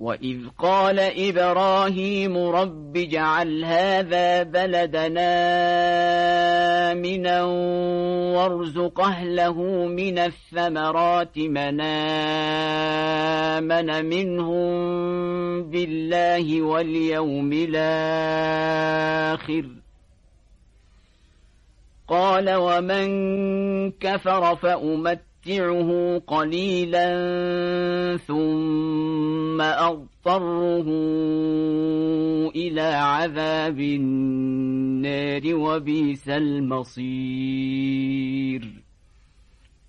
وإذ قال إبراهيم رب جعل هذا بلدنا آمنا وارزق أهله من الثمرات من آمن منهم بالله واليوم الآخر قال ومن كفر فأمتعه قليلا ثم أضطره إلى عذاب النار وبئس المصير.